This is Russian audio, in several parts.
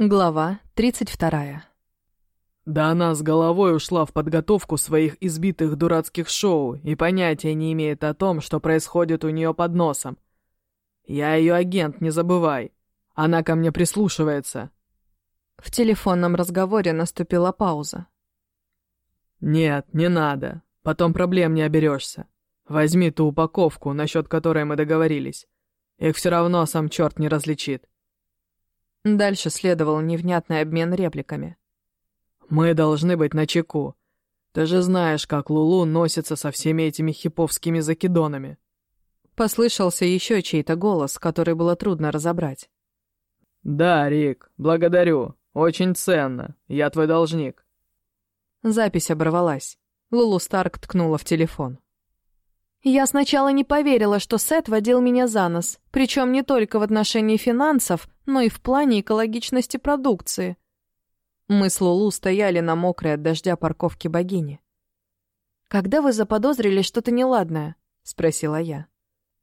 Глава 32. Да она с головой ушла в подготовку своих избитых дурацких шоу и понятия не имеет о том, что происходит у нее под носом. Я ее агент, не забывай. Она ко мне прислушивается. В телефонном разговоре наступила пауза. Нет, не надо. Потом проблем не оберешься. Возьми ту упаковку, насчет которой мы договорились. Их все равно сам черт не различит. Дальше следовал невнятный обмен репликами. «Мы должны быть начеку. Ты же знаешь, как Лулу носится со всеми этими хиповскими закидонами». Послышался еще чей-то голос, который было трудно разобрать. «Да, Рик, благодарю. Очень ценно. Я твой должник». Запись оборвалась. Лулу Старк ткнула в телефон. Я сначала не поверила, что Сет водил меня за нос, причем не только в отношении финансов, но и в плане экологичности продукции. Мы с Лулу стояли на мокрой от дождя парковке богини. «Когда вы заподозрили что-то неладное?» — спросила я.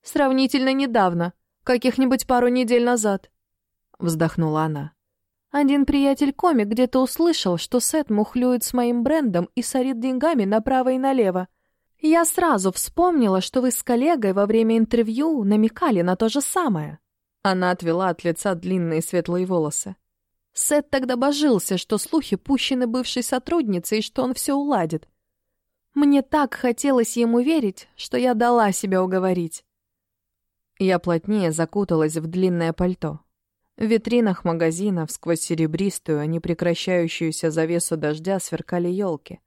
«Сравнительно недавно, каких-нибудь пару недель назад», — вздохнула она. Один приятель-комик где-то услышал, что Сет мухлюет с моим брендом и сорит деньгами направо и налево. Я сразу вспомнила, что вы с коллегой во время интервью намекали на то же самое. Она отвела от лица длинные светлые волосы. Сет тогда божился, что слухи пущены бывшей сотрудницей и что он все уладит. Мне так хотелось ему верить, что я дала себя уговорить. Я плотнее закуталась в длинное пальто. В витринах магазинов сквозь серебристую, непрекращающуюся завесу дождя сверкали елки.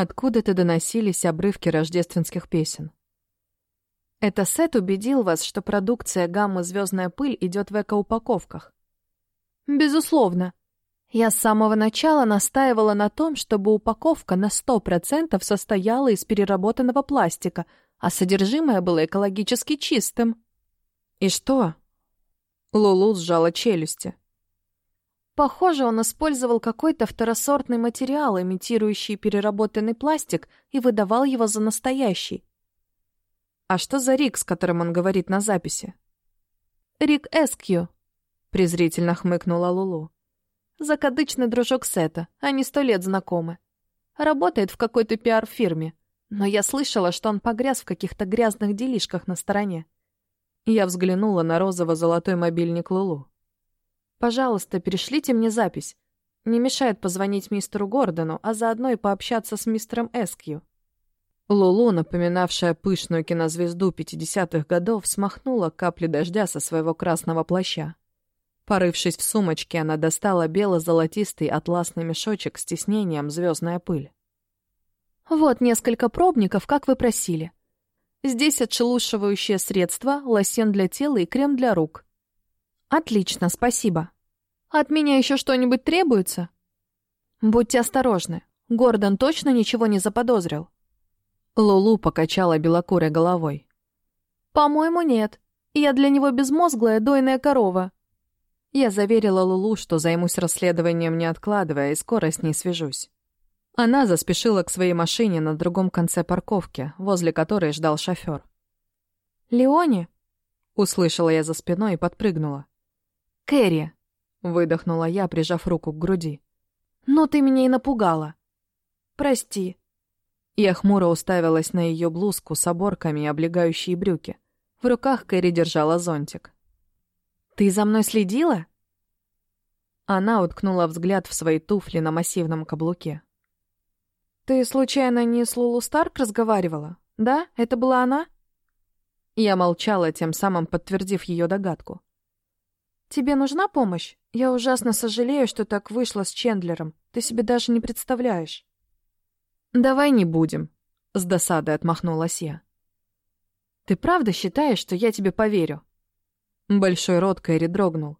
Откуда-то доносились обрывки рождественских песен. Это Сет убедил вас, что продукция гаммы «Звездная пыль» идет в экоупаковках? Безусловно. Я с самого начала настаивала на том, чтобы упаковка на 100% состояла из переработанного пластика, а содержимое было экологически чистым. И что? Лулу сжала челюсти. Похоже, он использовал какой-то второсортный материал, имитирующий переработанный пластик, и выдавал его за настоящий. А что за Рик, с которым он говорит на записи? Рик Эскью, презрительно хмыкнула Лулу. Закадычный дружок Сета, они сто лет знакомы. Работает в какой-то пиар-фирме, но я слышала, что он погряз в каких-то грязных делишках на стороне. Я взглянула на розово-золотой мобильник Лулу. Пожалуйста, перешлите мне запись. Не мешает позвонить мистеру Гордону, а заодно и пообщаться с мистером Эскью». Лулу, напоминавшая пышную кинозвезду 50-х годов, смахнула капли дождя со своего красного плаща. Порывшись в сумочке, она достала бело-золотистый атласный мешочек с тиснением «Звездная пыль». «Вот несколько пробников, как вы просили. Здесь отшелушивающее средство, лосьон для тела и крем для рук. «Отлично, спасибо. От меня еще что-нибудь требуется?» «Будьте осторожны. Гордон точно ничего не заподозрил?» Лулу покачала белокурой головой. «По-моему, нет. Я для него безмозглая дойная корова». Я заверила Лулу, что займусь расследованием, не откладывая, и скоро с ней свяжусь. Она заспешила к своей машине на другом конце парковки, возле которой ждал шофер. «Леони?» — услышала я за спиной и подпрыгнула. «Кэрри!» — выдохнула я, прижав руку к груди. «Но ты меня и напугала!» «Прости!» Я хмуро уставилась на ее блузку с оборками и облегающие брюки. В руках Кэрри держала зонтик. «Ты за мной следила?» Она уткнула взгляд в свои туфли на массивном каблуке. «Ты, случайно, не с Лулу Старк разговаривала? Да? Это была она?» Я молчала, тем самым подтвердив ее догадку. «Тебе нужна помощь? Я ужасно сожалею, что так вышло с Чендлером. Ты себе даже не представляешь». «Давай не будем», — с досадой отмахнулась я. «Ты правда считаешь, что я тебе поверю?» Большой рот Кэрри дрогнул.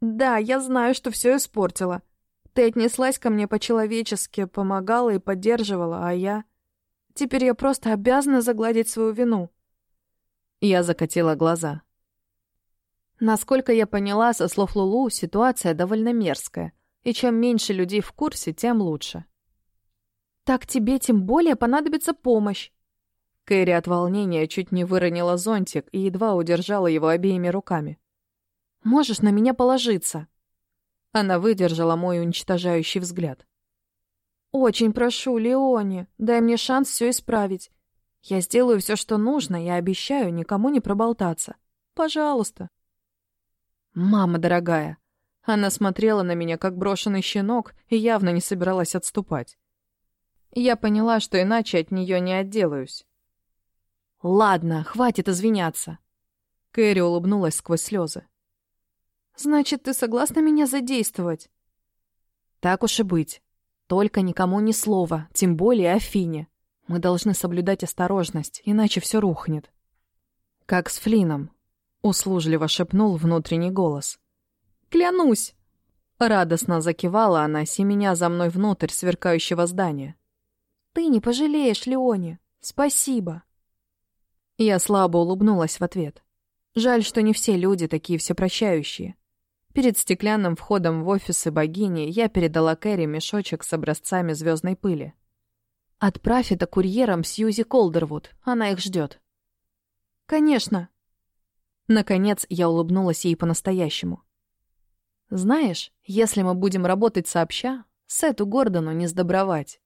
«Да, я знаю, что все испортила. Ты отнеслась ко мне по-человечески, помогала и поддерживала, а я... Теперь я просто обязана загладить свою вину». Я закатила глаза. Насколько я поняла, со слов Лулу, ситуация довольно мерзкая, и чем меньше людей в курсе, тем лучше. «Так тебе тем более понадобится помощь!» Кэрри от волнения чуть не выронила зонтик и едва удержала его обеими руками. «Можешь на меня положиться!» Она выдержала мой уничтожающий взгляд. «Очень прошу, Леони, дай мне шанс все исправить. Я сделаю все, что нужно, и обещаю никому не проболтаться. Пожалуйста». «Мама дорогая». Она смотрела на меня, как брошенный щенок, и явно не собиралась отступать. Я поняла, что иначе от нее не отделаюсь. «Ладно, хватит извиняться». Кэрри улыбнулась сквозь слезы. «Значит, ты согласна меня задействовать?» «Так уж и быть. Только никому ни слова, тем более Афине. Мы должны соблюдать осторожность, иначе все рухнет». «Как с Флином», — услужливо шепнул внутренний голос. «Клянусь!» Радостно закивала она, семеня за мной внутрь сверкающего здания. «Ты не пожалеешь, Леони. Спасибо!» Я слабо улыбнулась в ответ. Жаль, что не все люди такие всепрощающие. Перед стеклянным входом в офисы богини я передала Кэрри мешочек с образцами звездной пыли. «Отправь это курьером Сьюзи Колдервуд, она их ждет». «Конечно». Наконец я улыбнулась ей по-настоящему. «Знаешь, если мы будем работать сообща, Сету Гордону не сдобровать».